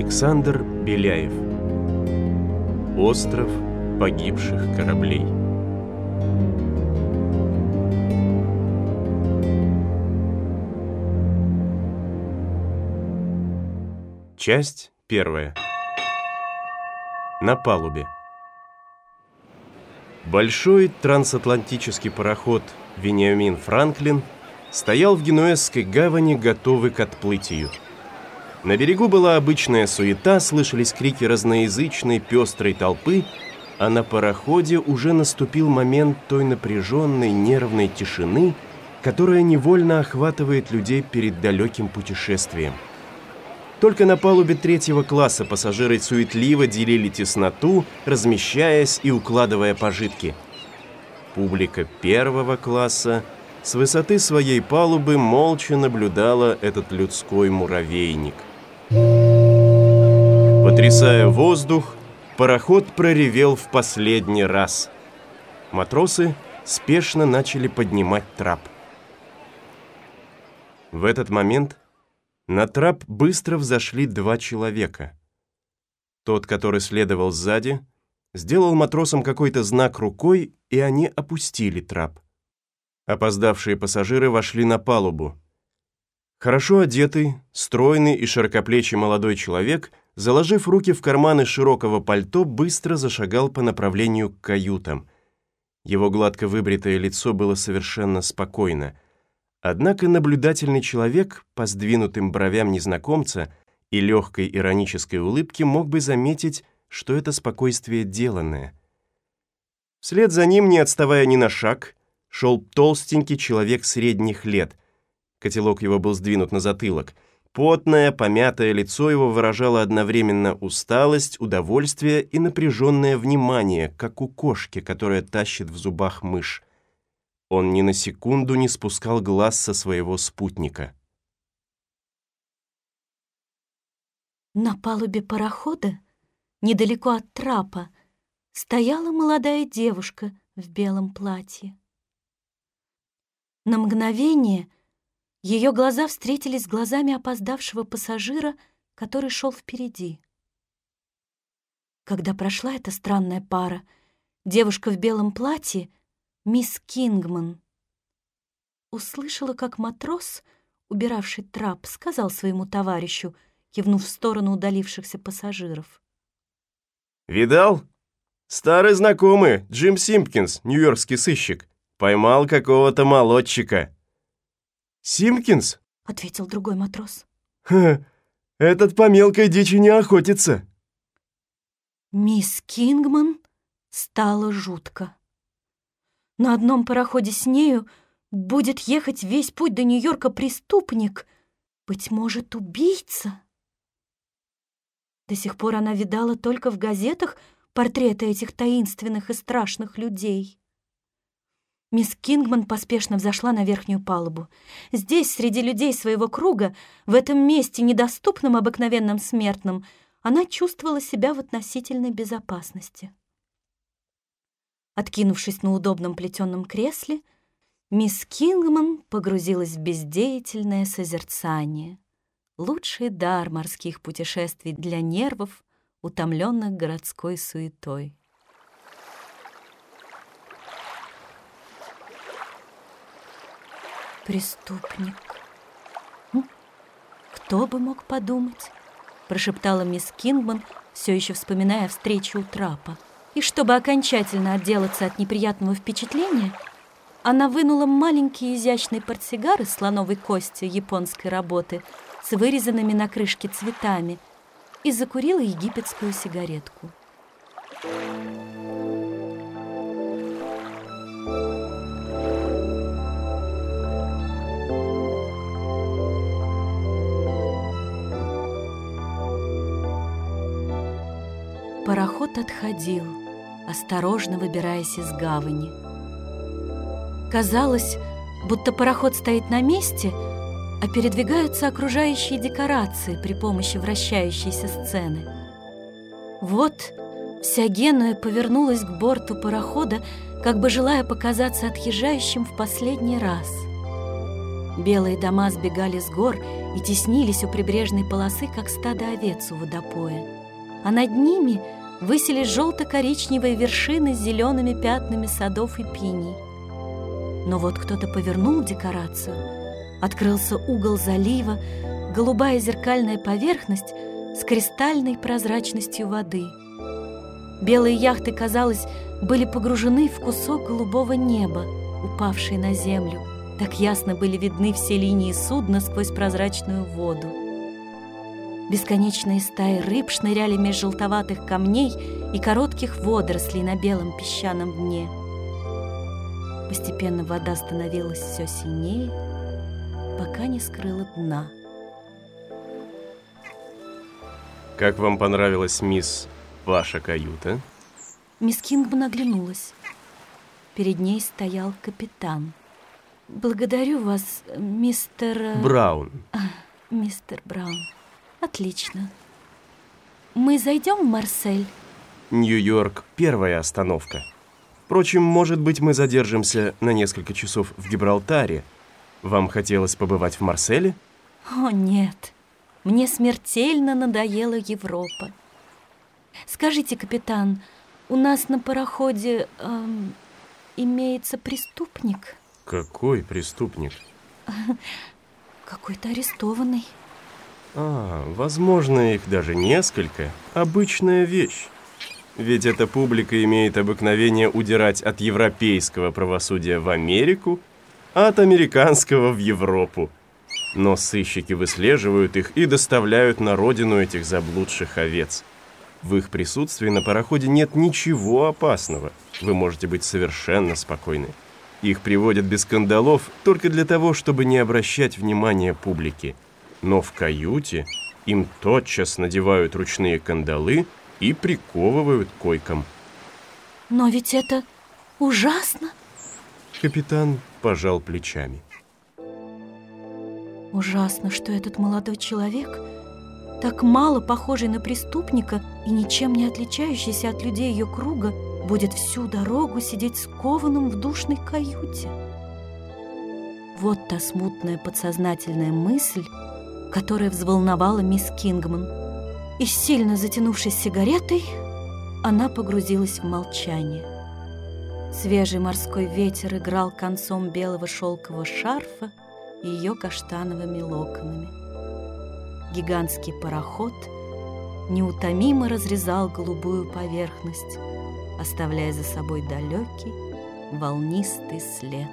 Александр Беляев. Остров погибших кораблей. Часть первая. На палубе. Большой трансатлантический пароход «Вениамин Франклин» стоял в Генуэзской гавани, готовый к отплытию. На берегу была обычная суета, слышались крики разноязычной пестрой толпы, а на пароходе уже наступил момент той напряженной нервной тишины, которая невольно охватывает людей перед далеким путешествием. Только на палубе третьего класса пассажиры суетливо делили тесноту, размещаясь и укладывая пожитки. Публика первого класса с высоты своей палубы молча наблюдала этот людской муравейник. Потрясая воздух, пароход проревел в последний раз. Матросы спешно начали поднимать трап. В этот момент на трап быстро взошли два человека. Тот, который следовал сзади, сделал матросам какой-то знак рукой, и они опустили трап. Опоздавшие пассажиры вошли на палубу. Хорошо одетый, стройный и широкоплечий молодой человек, заложив руки в карманы широкого пальто, быстро зашагал по направлению к каютам. Его гладко выбритое лицо было совершенно спокойно – Однако наблюдательный человек по сдвинутым бровям незнакомца и легкой иронической улыбке мог бы заметить, что это спокойствие деланное. Вслед за ним, не отставая ни на шаг, шел толстенький человек средних лет. Котелок его был сдвинут на затылок. Потное, помятое лицо его выражало одновременно усталость, удовольствие и напряженное внимание, как у кошки, которая тащит в зубах мышь. Он ни на секунду не спускал глаз со своего спутника. На палубе парохода, недалеко от трапа, стояла молодая девушка в белом платье. На мгновение ее глаза встретились с глазами опоздавшего пассажира, который шел впереди. Когда прошла эта странная пара, девушка в белом платье мисс Кингман. Услышала, как матрос, убиравший трап, сказал своему товарищу, кивнув в сторону удалившихся пассажиров. «Видал? Старый знакомый, Джим Симпкинс, нью-йоркский сыщик, поймал какого-то молодчика». «Симпкинс?» — ответил другой матрос. «Ха, этот по мелкой дичи не охотится». Мисс Кингман стало жутко. На одном пароходе с нею будет ехать весь путь до Нью-Йорка преступник, быть может, убийца. До сих пор она видала только в газетах портреты этих таинственных и страшных людей. Мисс Кингман поспешно взошла на верхнюю палубу. Здесь, среди людей своего круга, в этом месте, недоступном обыкновенным смертным, она чувствовала себя в относительной безопасности. Откинувшись на удобном плетеном кресле, мисс Кингман погрузилась в бездеятельное созерцание. Лучший дар морских путешествий для нервов, утомленных городской суетой. Преступник. Кто бы мог подумать? прошептала мисс Кингман, все еще вспоминая встречу у трапа. И чтобы окончательно отделаться от неприятного впечатления, она вынула маленький изящный портсигар из слоновой кости японской работы с вырезанными на крышке цветами и закурила египетскую сигаретку. Пароход отходил осторожно выбираясь из гавани. Казалось, будто пароход стоит на месте, а передвигаются окружающие декорации при помощи вращающейся сцены. Вот вся Генуя повернулась к борту парохода, как бы желая показаться отъезжающим в последний раз. Белые дома сбегали с гор и теснились у прибрежной полосы, как стадо овец у водопоя. А над ними высились желто-коричневые вершины с зелеными пятнами садов и пиней. Но вот кто-то повернул декорацию, открылся угол залива, голубая зеркальная поверхность с кристальной прозрачностью воды. Белые яхты, казалось, были погружены в кусок голубого неба, упавший на землю. Так ясно были видны все линии судна сквозь прозрачную воду. Бесконечные стаи рыб шныряли меж желтоватых камней и коротких водорослей на белом песчаном дне. Постепенно вода становилась все синее, пока не скрыла дна. Как вам понравилась, мисс, ваша каюта? Мисс Кингман оглянулась. Перед ней стоял капитан. «Благодарю вас, мистер...» э, Браун. А, мистер Браун. Отлично. Мы зайдем в Марсель? Нью-Йорк – первая остановка. Впрочем, может быть, мы задержимся на несколько часов в Гибралтаре. Вам хотелось побывать в Марселе? О, нет. Мне смертельно надоела Европа. Скажите, капитан, у нас на пароходе эм, имеется преступник? Какой преступник? Какой-то арестованный. А, возможно, их даже несколько. Обычная вещь. Ведь эта публика имеет обыкновение удирать от европейского правосудия в Америку, а от американского в Европу. Но сыщики выслеживают их и доставляют на родину этих заблудших овец. В их присутствии на пароходе нет ничего опасного. Вы можете быть совершенно спокойны. Их приводят без скандалов только для того, чтобы не обращать внимания публики. Но в каюте им тотчас надевают ручные кандалы и приковывают к койкам. Но ведь это ужасно. Капитан пожал плечами. Ужасно, что этот молодой человек, так мало похожий на преступника и ничем не отличающийся от людей ее круга, будет всю дорогу сидеть скованным в душной каюте. Вот та смутная подсознательная мысль, которая взволновала мисс Кингман. И сильно затянувшись сигаретой, она погрузилась в молчание. Свежий морской ветер играл концом белого шелкового шарфа ее каштановыми локонами. Гигантский пароход неутомимо разрезал голубую поверхность, оставляя за собой далекий волнистый след.